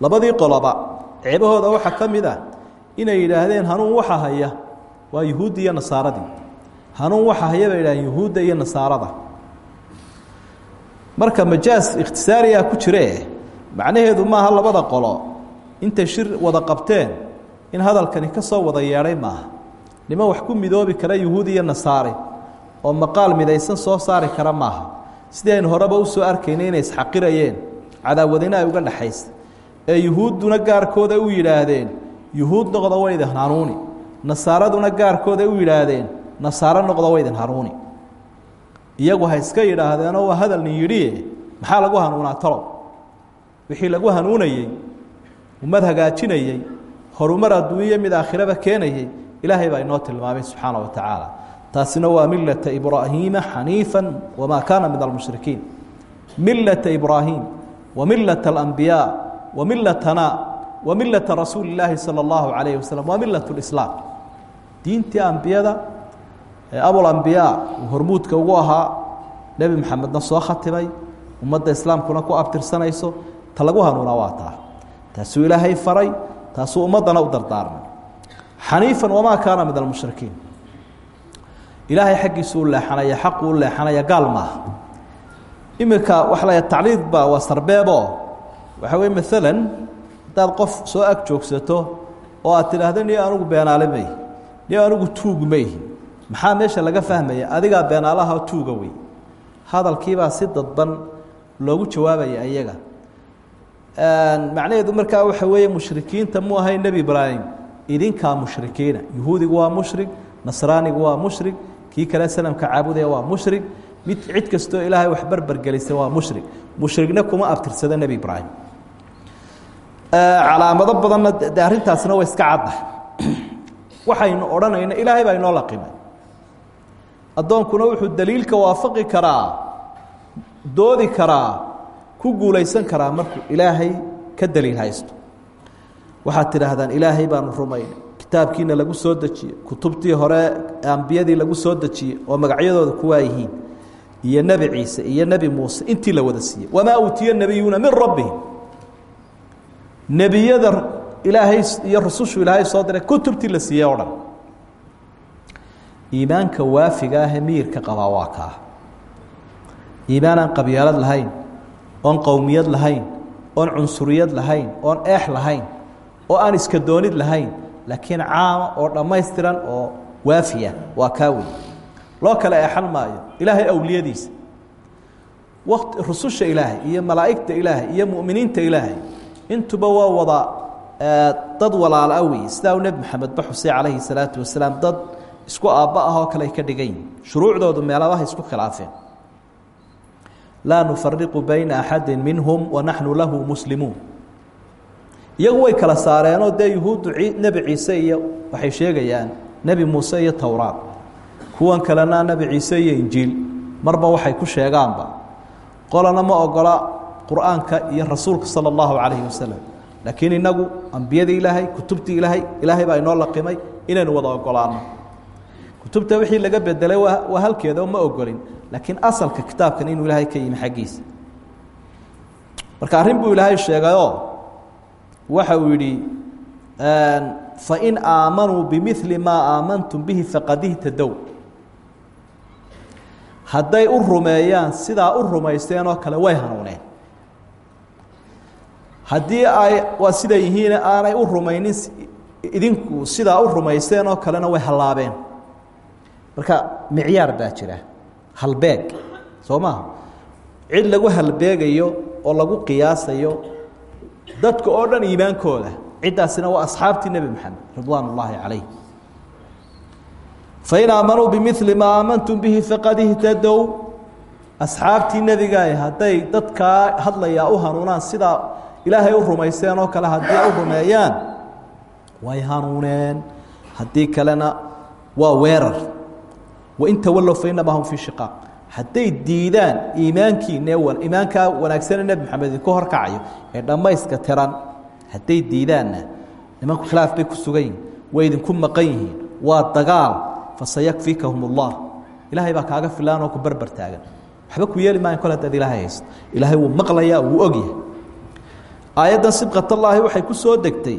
Labadii qoloba ceebahooda waxaa ka mid ah inay yidhaahdeen hanuun waxa haya waa yuhuuddi iyo nasaaradii hanuun waxa haya bay yidhahdeen yuhuudda iyo nasaarada. Marka majaas ikhtisaariyaa ku jiree macnaheedu maaha labada qolo. Intay shir wada qabteen in hadalkani ka soo wada yeedhay maaha. Niman wax ku midoobi kara yuhuud iyo nasaari oo maqaal midaysan soo saari kara maaha. Sidii aynu horeba u soo arkaynay inay isxaqirayeen cadaawadina ay uga dhexaysa ee yuhuudduna gaarkooda u yidhaahdeen. Yuhuud noqda waydin hanuuni nasaaraduna gaarkooda u yidhaahdeen. Nasaaro noqda waydin hanuuni iyagu ha iska yidhaahdeenoo waa hadalnin yidhie maxaa lagu hanuunaa talow wixii lagu hanuunayey ummad hagaajinayey horumar adduunyo mid aakhiraba keenayey ilaahay baa inoo tilmaamay subxaana wa tacaala. Taasina waa milata ibraahiima xaniifa wamaa kaana min almushrikiin. Milata ibraahim wa milata alambiyaa wa milatana wa milata rasuuli illaahi sala allahu calayhi wasalam waa milat lislaam diintii ambiyada ee abulambiyaa uu hormuudka ugu ahaa nebi maxamedna soo khatimay ummadda islaamkuna ku abtirsanayso ta lagu hanuuna waa taa. Taasuu ilaahay faray taasuu ummaddana u dardaarmay. Xaniifan wamaa kaana min almushrikiin ilaahay xaggiisu u leexanaya xaqu u leexanaya gaal maaha. Iminka waxa la tacliid ba waa sarbeebo waxa weye maalan haddaad qof soo ag joogsato oo aad tidhaahdo niyo anugu beenaale may niyo anugu tuug may. Maxaa meesha laga fahmaya? Adigaa beenaalaha tuuga wey. Hadalkiibaa si dadban loogu jawaabaya iyaga. Macnaheedu markaa waxa weeye mushrikiinta mu ahay nebi ibraahim. Idinkaa mushrikiina. Yuhuudigu waa mushrig nasraanigu waa mushrig kii kale sanamka caabudaya waa mushrig mid cid kastoo ilaahay wax berbergelisa waa mushrig mushrigna kuma abtirsada nebi ibraahim calaamado badanna de arrintaasna waa iska cadda waxaynu odhanayna ilaahay baa inoo laqimay addoonkuna wuxuu daliilka waafaqi karaa doodi karaa ku guulaysan karaa markuu ilaahay ka daliil haysto. Waxaad tidhaahdaan ilaahay baanu rumaynay kitaabkiina lagu soo dejiyey kutubtii hore ambiyadii lagu soo dejiyey oo magacyadooda kuwaa yihiin. Iyo nebi ciise iyo nebi muuse intii la wada siiyey. Wamaa uutiya nebiyuuna min rabbihim nebiyada ilaahay iyo rusushu ilaahay soo diray kutubtii la siiyey o iimaanka waafiga ahee miyirka qabaa waa kaa. Iimaan aan qabyaalad lahayn oon qowmiyad lahayn oon cunsuriyad lahayn oon eex lahayn oo aan iska doonid lahayn laakiin caama oo dhammaystiran oo waafiya waa kaa wey loo kale eexan maayo ilaahay awliyadiisa. Waqti rususha ilaahay iyo malaa'igta ilaahay iyo mu'miniinta ilaahay intuba waa wada dad walaala wey sidaa uu nebi maxamed ba xusey salaatu wasalaam dad isku aabba ah oo kale ka dhigan shuruucdoodu meelabaha isku khilaafeen. Laa nufariqu bayna axadi minhum wanaxnu lahu muslimuun. Iyagu way kala saareenoo dee yuhuuddu nebi ciise iyo waxay sheegayaan nebi muuse iyo towraad kuwan kalena nebi ciise iyo injiil. Marba waxay ku sheegaanba. Qolana ma ogola qur'aanka iyo rasuulka sala allahu calayhi wasalam laakiin inagu ambiyadii ilaahay kutubtii ilaahay ilaahay baa inoo laqimay inaynu wada ogolaano kutubta wixii laga bedelay waa halkeeda ma ogolin laakiin asalka kitaabkan inuu ilaahay ka yimi xaggiisa. Marka arrin buu ilaahay sheegayoo waxa uu yidhi fain aamanuu bimili maa aamantum bihi faqad ihtadow hadday u rumeeyaan sidaa u rumaysteen oo kale way hanuuneen haddii ay waa siday yihiin aanay u rumaynin idinku sidaa u rumaysteen oo kalena way hallaabeen. Marka micyaar baa jira. Halbeeg. Soo maha cid lagu halbeegayo oo lagu qiyaasayo dadka oo dhan iimaankooda ciddaasina waa asxaabtii nebi moxamed ridwaan ullaahi calayh fain aamanuu bimili maa aamantum bihi faqad ihtadow asxaabtii nebigaah hadday dadkaa hadlayaa u hanuunaan sidaa ilaahay u rumaysteen oo kale haddii u rumeeyaan way hanuuneen. Haddii kalena waa weerar. Wain tawallow fainamaa hum fii shiqaaq. Hadday diidaan iimaankiine iimaankaa wanaagsane nebi moxamed idinku horkacayo ee dhammayska tiran hadday diidaanna nimanku khilaaf bay ku sugan yihiin way idinku maqan yihiin waa dagaal fasayakfikahum ullah ilaahay baa kaaga filaan oo ku berber taagan. Waxba ku yeeli maayan kol hadaad ilaahay haysto. Ilaahay wuu maqlayaa wuu ogyahay aayaddan sibqatallaahi waxay ku soo degtay.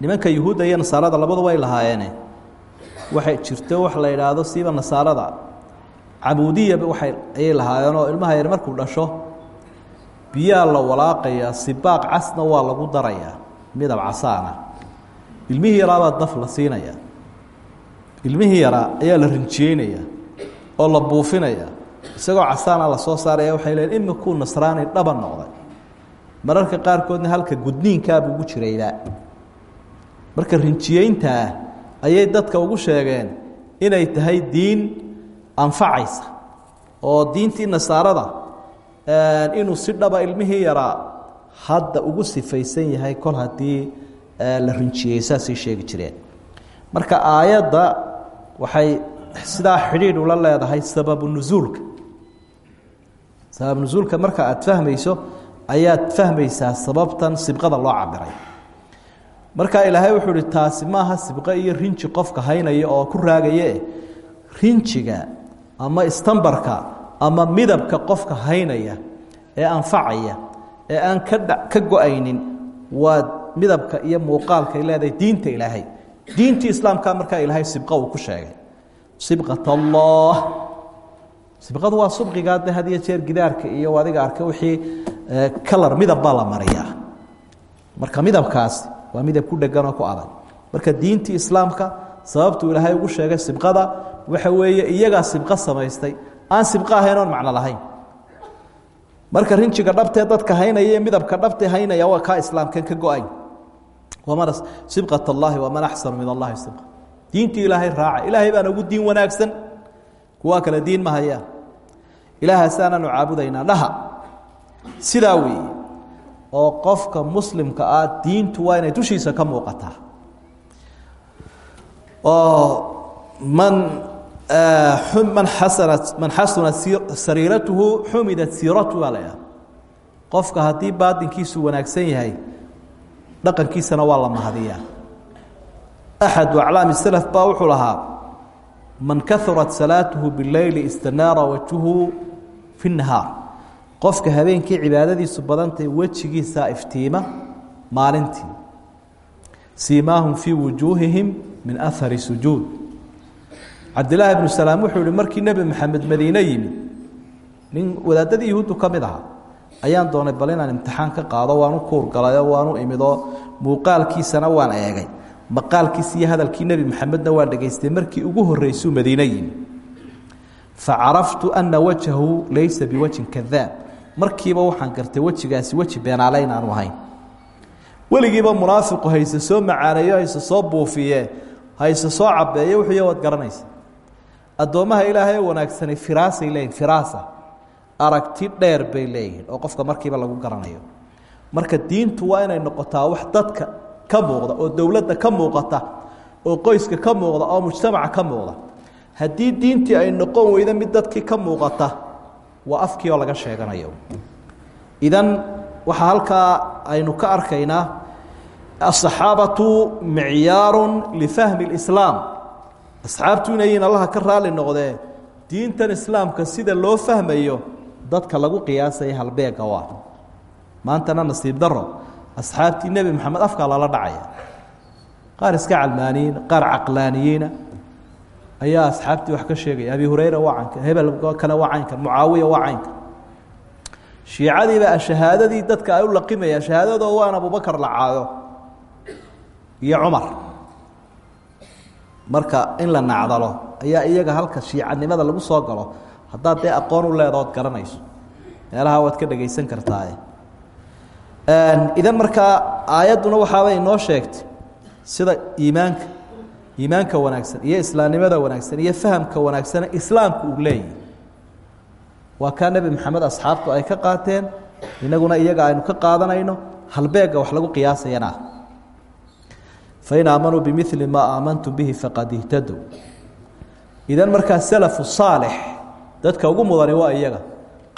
Nimanka yuhuudda iyo nasaarada labadu way lahaayeene waxay jirto wax la idhaahdo siiba nasaarada. Cabuudiya waay ayay lahaayeenoo ilmaha yar markuu dhasho biyaa la walaaqayaa sibaaq casna waa lagu darayaa midab casaana. Ilmihii yaraabaa daf la siinayaa ilmihii yaraa ayaa la rinjiyeynayaa oo la buufinayaa. Isagoo casaana la soo saaraya waxay leeyiin imikuu nasraani dhaba noqday mararka qaarkoodna halka gudniinkaabuu ugu jirayba marka rinjiyeyntaa ayay dadka ugu sheegeen inay tahay diin anfacaysa oo diintii nasaarada inuu si dhaba ilmihii yaraa hadda ugu sifaysan yahay kol haddii la rinjiyey saasay sheegi jireen. Marka aayadda waxay sidaa xidhiidh ula leedahay sababu nusuulka sabab nusuulka marka aad fahmayso ayaad fahmaysaa sababtan sibqada loo cabiray. Marka ilaahay wuxuu uhi taasi maaha sibqo iyo rinji qofka haynaya oo ku raagaye rinjiga ama istambarka ama midabka qofka haynaya ee anfacaya ee aan ka dha ka go'aynin waa midabka iyo muuqaalkay leedahay diinta ilaahay. Diintii islaamka markaa ilaahay sibqo uu ku sheegay. Sibqat allah sibqadu waa subqigaa de had jeer gidaarka iyo adiga arka wixii kalar midab baa la mariyaa. Marka midabkaasi waa midab ku dheganoo ku adag. Marka diintii islaamka sababtuu ilaahay ugu sheegay sibqada waxa weeye iyagaa sibqo samaystay. Aan sibqo ahayn oon macno lahayn. Marka rinjiga dhabtee dadka haynaya midabka dhabtee haynaya waa kaa islaamkan ka go'ay waman sibqat allaahi waman axsanu min allahi sibqa. Diintii ilaahay raaca. Ilaahay baana ugu diin wanaagsan. Kuwaa kale diin ma hayaan. Ilaahaasaanaanu caabudaynaa. Dhaha sidaa weeye oo qofka muslimka ah diintu waa inay dushiisa ka muuqataa. Oo man man xasanat man xasuna sariiratuhu xumidat siiratu baa la idhaha qofka haddii baatinkiisu wanaagsan yahay dhaqankiisana waa la mahadiyaa. Axadu aclaami salaf baa wuxuu lahaa man kahurat salaatuhu bileyli istanaara wajhuhu fi nahaar qofka habeenkii cibaadadiisu badantay wejigiisaa iftiima maalintii. Siimaahum fii wujuuhihim min ahari sujuud. Cabdilaahi ibnu salaam wuxuu yihi markii nebi maxamed madiine yimi nin wadaadadii yuhuuddu ka mid ahaa ayaan doonay bal inaan imtixaan ka qaado waanu kuurgalayo waanu imidoo muuqaalkiisana waan eegay. Maqaalkiisi iyo hadalkii nebi maxamedna waan dhegaystay markii ugu horreysuu madiine yimi facaraftu ana wajhahu laysa biwajhin kadaab markiiba waxaan gartay wejigaasi weji beenaale inaanu ahayn weligiiba munaafiqu hayse soo macaaneeyo hayse soo buufiye hayse soo cabeeye wuxuuy waad garanaysa. Addoommaha ilaahay wanaagsani firaasay leeyihiin firaasa. Aragti dheer bay leeyihiin oo qofka markiiba lagu garanayo. Marka diintu waa inay noqotaa wax dadka ka muuqda oo dowladda ka muuqata oo qoyska ka muuqda oo mujtamaca ka muuqda. Haddii diintii ay noqon weyda mid dadkii ka muuqata waa afkii oo laga sheeganayo. Idan waxaa halkaa aynu ka arkaynaa asaxaabatu micyaaru lifahmi اlislaam asxaabtu inayin allaha ka raali noqdee diintan islaamka sida loo fahmayo dadka lagu qiyaasaya halbeega u maantana nasiib daro asxaabtii nebi maxamed afkaa lala dhacaya. Qaar iska calmaaniyiin qaar caqlaaniyiina ayaa asxaabtii wax ka sheegaya abi hurayra waa caynka hebel kale waa caynkan mucaawiya waa caynka. Shiicadiiba dadka ay u laqimaya shahaadadoo waan abubakar la caayo iyo cumar. Marka in la nacdalo ayaa iyaga halka shiicanimada lagu soo galo haddaad dee aqoon u leedaood garanayso. Meelaha waad ka dhegaysan kartaaye. Idan markaa aayadduna waxaabay inoo sheegtay sida iimaanka iimaanka wanaagsan iyo islaamnimada wanaagsan iyo fahamka wanaagsane islaamku uu leeyahy waa kaa nebi maxamed asxaabtu ay ka qaateen inaguna iyaga aynu ka qaadanayno halbeega wax lagu qiyaasayana. Ah fain aamanuu bimili maa aamantum bihi faqad ihtadow idan markaa salafu saalix dadka ugu mudani waa iyaga.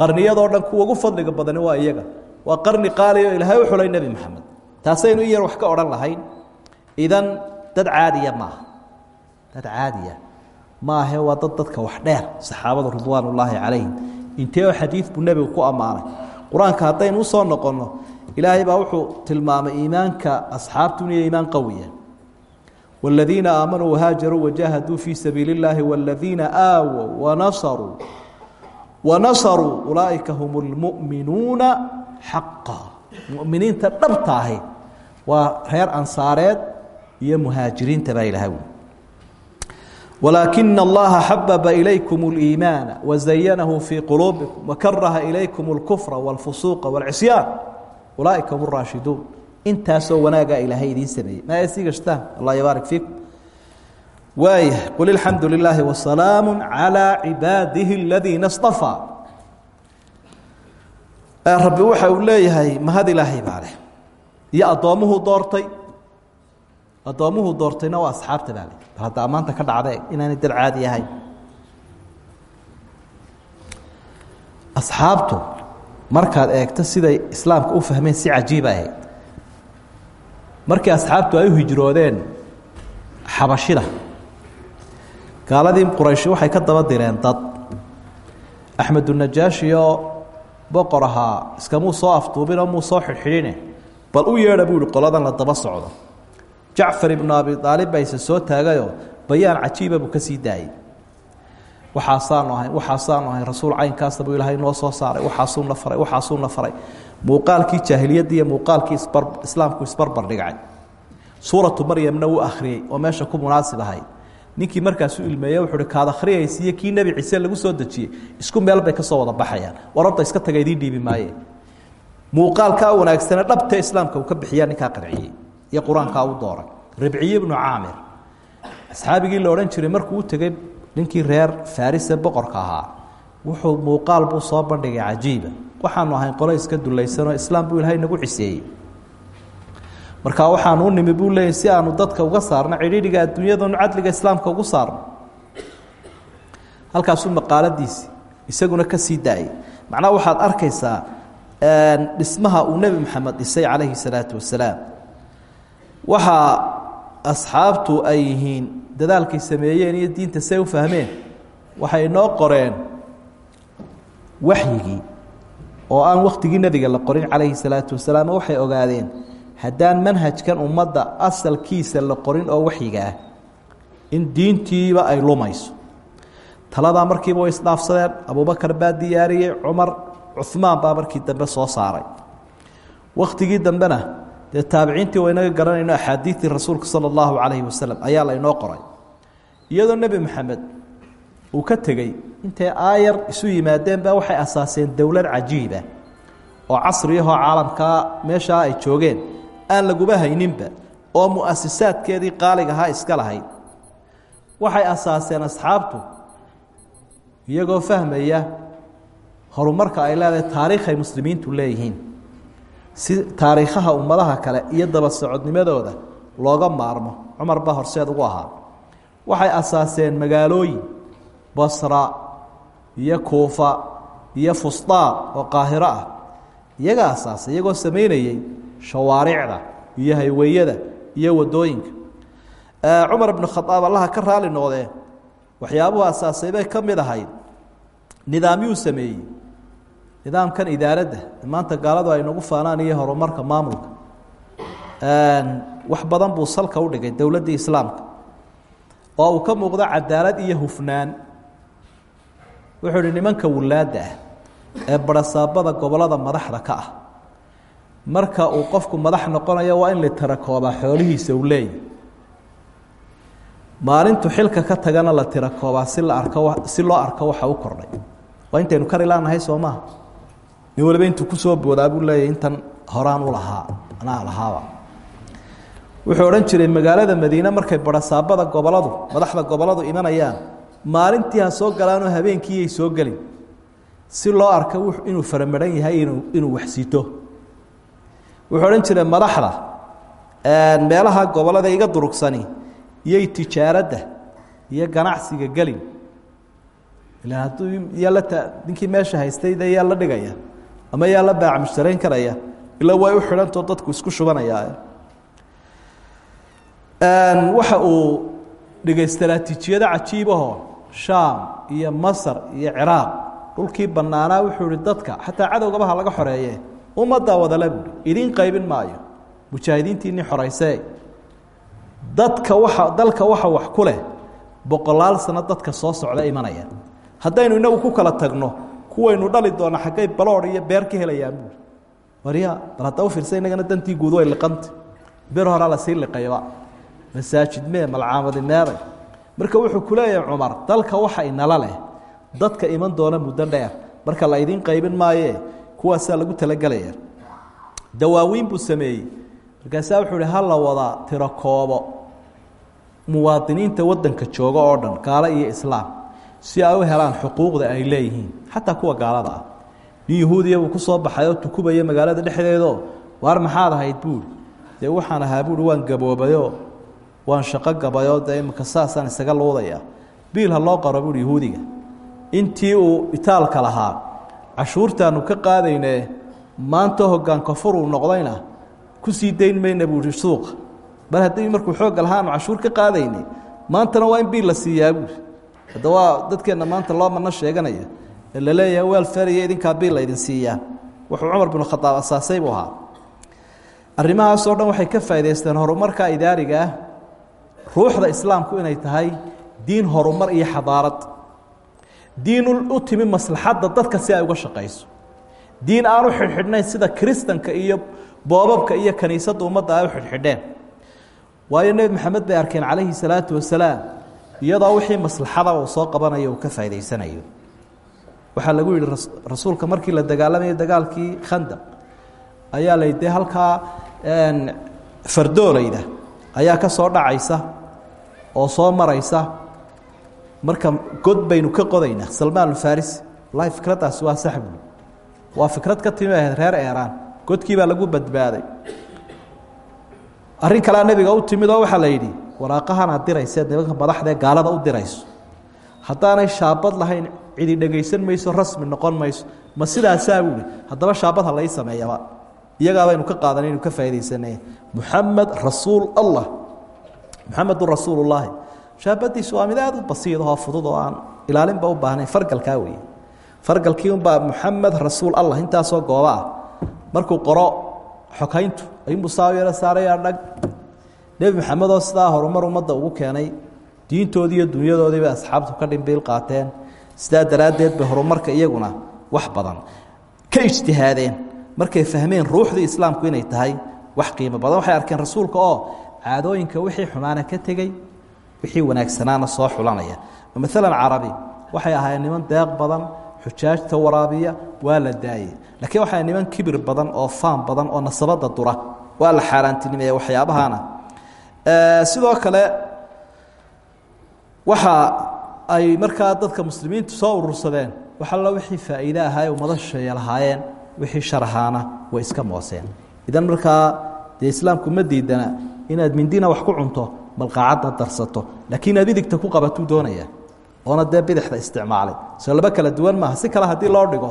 Qarniyadoo dhan kuwa ugu fadliga badani waa iyaga. Waa qarni qaaliyo ilaahay u xulay nebi maxamed. Taasaynu in yar wax ka odhan lahayn. Idan dad caadiya maaha dad caadiya maahe waa dad dadka wax dheer saxaabadu ridwaan ullaahi calayhim intee oo xadiid buu nebigu ku ammaanay qur-aanka haddaynu usoo noqonno ilaahay baa wuxuu tilmaamay iimaanka asxaabtu inuu iimaan qawiya wاladiina aamanuu wahaajaruu wajahaduu fii sabiili اllaahi wاladiina aawow wanasaruu wanasaruu ulaaئika hum اlmu'minuuna xaqa muminiinta dhabta ahi waa reer ansaareed iyo muhaajiriinta baa ilahay wlaakina اllaha xababa ilaykum اliimaana wazayanahu fii quluubikum wakaraha ilaykum اlkufra wاlfusuuqa wاlcisyaan ulaaئika hum اraashiduun intaasoo wanaagaa ilaahay idiin sameeyey ma sii gashtaan allah yabaarik fiikum waaya qul ilxamdu lilaahi wasalaamu calىa cibaadihi aladiina اصطafaa rabbi waxa uu leeyahay mahad ilaahay baa leh iyo addoommuhuu doortay addoommuhuu doortayna waa asxaabta baa bal hadda ammaanta ka dhacda inaanay dad caadi ahayn asxaabtu markaad eegto siday islaamka u fahmeen si cajiiba ahayd markii asxaabtu ay u hijroodeen xabashida gaaladii qurayshi waxay ka daba direen dad. Axmedunajaashi-oo boqor ahaa iskamuu soo afduubinoo muu soo xidhxidhine. Bal u yeedha buu ihi qoladan la daba socdo jacfar ibnu abi aalib baa isa soo taagayoo bayaan cajiiba buu ka sii daayey. Waxaasaanu ahayn waxaasaanu ahayn rasuul caynkaasa buu ilaahay noo soo saaray. Waxaasuuna faray waxaasuuna faray. Muuqaalkii jaahiliyadda iyo muuqaalkii isbar islaamku isbarbar dhigcay suuratu maryamna wuu akhriyey oo meesha ku munaasib ahay. Ninkii markaasu ilmeeye wuxuu uhi kaad akhriyaysa iyo kii ciise lagu soo dejiyey. Isku meel bay ka soo wada baxayaan. War iska taga idiin maaye. Muuqaalkaa wanaagsane dhabtee islaamka uu ka bixiyaa ninkaa qanciyey iyo qur'aankaa u dooray. Ribciye ibnu caamir. Asxaabigii la odhan jiray markuu u tegey ninkii reer farrise boqorka ahaa wuxuu muuqaal buu soo bandhigay cajiiba. Waxaanu ahayn qolo iska dulaysanoo islaam buu ilahay nagu ciseeyey marka waxaanu u nimi buu leeyay si aanu dadka uga saarno cidhiidhiga adduunyadanu cadliga islaamka ugu saarno. Halkaasuu maqaaladiisi isaguna ka sii daayay macnaha waxaad arkaysaa dhismaha uu nebi maxamed dhisay calayhi salaatu wasalaam waxaa asxaabtu ay yihiin dadaalkay sameeyeen iyo diinta say u fahmeen waxay inoo qoreen waxyigii oo aan wakhtigii nebiga la qorin calayhi salaatu wasalaam waxay ogaadeen haddaan manhajkan ummadda asalkiisa la qorin oo waxyiga ah in diintiiba ay lumayso. Taladaa markiiba way isdhaafsadeen abubakar baa diyaariyey cumar cumaan baa markii dambe soo saaray. Wakhtigii dambena dee taabiciintii waynaga garanayno axaadiidii rasuulka sala allahu calayhi wasalam ayaa la inoo qoray. Iyadoo nebi maxamed uu ka tegey intay aayar isu yimaadeenba waxay asaaseen dowlad cajiiba oo casriyahoo caalamkaa meeshaa ay joogeen. Aan laguba hayninba oo mu'asisaadkeedii qaaliga ahaa iska lahayd. Waxay asaaseen asxaabtu iyagoo fahmaya horumarka ay leedahay taariikhay muslimiintu leeyihiin si taariikhaha ummadaha kale iyo daba socodnimadooda looga maarmo cumar baa horseed ugu ahaa. Waxay asaaseen magaalooyin basra iyo kuufa iyo fustaan oo qaahiro ah iyaga asaasay iyagoo samaynayey shawaaricda iyo hayweeyada iyo waddooyinka cumar ibnu khadaab allaha ka raali noqdee waxyaabuhu asaasay bay ka mid ahayd nidaamyuu sameeyey nidaamkan idaaradda. Maanta gaaladu ay nagu faanaan iyo horumarka maamulka. Wax badan buu salka u dhigay dowladdii islaamka oo uu ka muuqdo cadaalad iyo hufnaan. Wuxuu ihi nimanka wulaadda ah ee barasaabada gobollada madaxda ka ah marka uu qofku madax noqonayo waa in la tirakoobaa xoolihiisa uu leeyahy maalintu xilka ka tagana la tirakoobaa si la arko si loo arko waxa u kordhay. Waa intaynu kari laanahay soo nin waliba intuu ku soo boodaa buu leeyahy intan horaan u lahaa anaa lahaaba. Wuxuu odhan jiray magaalada madiine markay barasaabada goboladu madaxda goboladu imanayaan maalintii ha soo galaanoo habeenkiiyay soo gelin. Si loo arko inuu faramaran yahay inuu inuu waxsito wuxuu odhan jiray madaxda meelaha gobollada iga durugsani iyay tijaaradda iyo ganacsiga gelin. Ilaa hadduu yaa la ninkii meesha haystay de dhigaya ama yaa la baac mushtarayn karaya ilaa way u xidhantao dadku isku shubanayaa waxa uu dhigay istaraatiijiyado cajiibahoo shaam iyo masar iyo ciraaq. Dhulkii bannaanaa wuxuu ihi dadka xataa cadowgabaha laga xoreeye. Ummaddaa wadale buui idiin qaybin maayo. Mujaahidiintiinii xoraysee dadka waxa dalka waxa wax ku leh boqolaal sano dadka soo socda imanaya. Haddaynu inagu ku kala tagno kuwaynu dhali doona xaggay baloor iyo beer ka helayaan buui warya bal hadda u fiirsa inagana dantii guud way liqanta bir horaa la sii liqayba. Masaajid mee malcaamadi meeday marka wuxuu ku leeyahay cumar dalka waxa inala leh. Dadka iman doona muddo dheer. Marka la idiin qaybin maayee kuwaasaa lagu talagelaya dawaawiin buu sameeyey. Markaasaa wuxuu ihi ha la wadaa tiro koobo. Muwaadiniinta waddanka jooga oo dhan gaalo iyo islaam si ay u helaan xuquuqda ay leeyihiin xataa kuwa gaalada ah. Nin yahuudiya buu ku soo baxay oo tukubaya magaalada dhexdeedoo waar maxaad ahayd buuri dee waxaan ahaa buuri waan gaboobayoo waan shaqo gabayoo dee imika saasaan isaga luudaya. Biil ha loo qaro buuri yahuudiga. Intii uu itaalka lahaa cashuurtaanu ka qaadaynee maanta hoggaan kafur uu noqdayna ku sii dayn mayna buuri suuqa mar haddii markuu xoogga lahaanu cashuur ka qaadaynay maantana waa in biil la siiyaa buuri hadda waa dadkeenna maanta loo madno sheeganaya ee la leeyahay welfariyo idinkaa biil la ydin siiyaa. Wuxuu cumar binu khadaab asaasay buu ahaa. Arrimahaasoo dhan waxay ka faa'idaysteen horumarka idaariga ah ruuxda islaamku inay tahay diin horumar iyo xadaarad. Diin u timi maslaxadda dadka si ay uga shaqayso diin aan u xidhxidhnayn sida kiristanka iyo boobabka iyo kaniisadda ummadda ay u xidhxidheen. Waayo nebi maxamed bay arkeen calayhi salaatu wasalaam iyadoo wixii maslaxada uu soo qabanayo uu ka faa'idaysanayo waxaa lagu yidhi rasuulka markii la dagaalamayay dagaalkii khandaq ayaa la dee halkaa fardoolayda ayaa ka soo dhacaysa oo soo maraysa. Marka god baynu ka qodaynaa salmaan alfarisi wallahi fikraddaasi waa sax buuli waa fikrad ka timi ahayd reer eeraan. Godkii baa lagu badbaaday. Arrin kalea nebiga u timid oo waxaa la yidhi waraaqahan aad dirayseed nimanka madaxdaee gaalada u dirayso. Haddaanay shaabad lahayn cidi dhegaysan mayso rasmi noqon mayso ma sidaasaa buuhi haddaba shaabad ha lai sameeyaba. Iyagaa baynu ka qaadanay inu ka faaidaysanay muxamed rasuul allah. Muxamedun rasuul ullaahi shaabadiisu waa u basiid oo fudud oo aan ilaalinba u baahnayn fargalkaa weeye fargalkii unbaa muxamed rasuul allah intaasoo gooba markuu qoro xokayntu ayuunbuu saa yaro dhag nebi maxamedoo sidaa horumar ummadda ugu keenay diintoodii iyo dunyadoodii bay asxaabtu ka dhimbiil qaateen. Sidaa daraaddeed bay horumarka iyaguna wax badan ka ijtihaadeen. Markay fahmeen ruuxdii islaamku inay tahay wax qiimo badan waxay arkeen rasuulka oo caadooyinka wixii xumaana ka tegey wixii wanaagsanaana soo xulanaya. Maalan carabi waxay ahaayeen niman deeq badan xujaajta waraabiya waa la daayey. Laakiin waxaa niman kibir badan oo faan badan oo nasabada dura. Waa la xaaraantinimeeya waxyaabahana sidoo kale waxa ay markaa dadka muslimiintu soo urursadeen wax alla wixii faa'iide ahaa ee ummadashay lahaayeen wixii sharahaana way iska mooseen. Idan markaa dee islaamku ma diidana inaad mindina wax ku cunto malqaacadda darsato laakiin inaad idigta ku qabatuu doonaya oona dee bidixda isticmaalay. Soo laba kala duwan maaha si kale haddii loo dhigo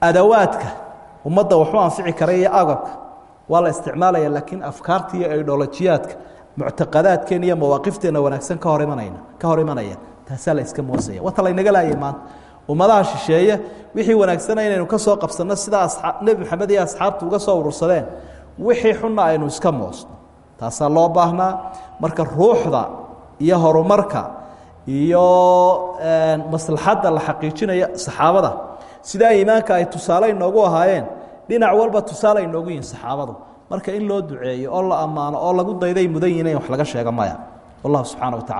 adawaadka ummadda waxu anfici kara iyo agabka waa la isticmaalaya laakiin afkaarta iyo idholojiyaadka muctaqadaadkeena iyo mawaaqifteena wanaagsan ka hor imanayna ka hor imanaya taasaa la iska moosaya. Wata laynaga laayay maanta ummadaha shisheeye wixii wanaagsana inaynu ka soo qabsanno sidaa nebi maxamed iyo asxaabtu uga soo urursadeen wixii xunna aynu iska moosno. Taasaa loo baahnaa marka ruuxda iyo horumarka iyo maslaxadda la xaqiijinaya saxaabada. Sidaa iimaanka ay tusaale inoogu ahaayeen dhinac walba tusaale inoogu yihiin saxaabadu marka in loo duceeyo oo la ammaano oo lagu dayday mudan yihiin in wax laga sheego maya. Wallahu subxana wa tacala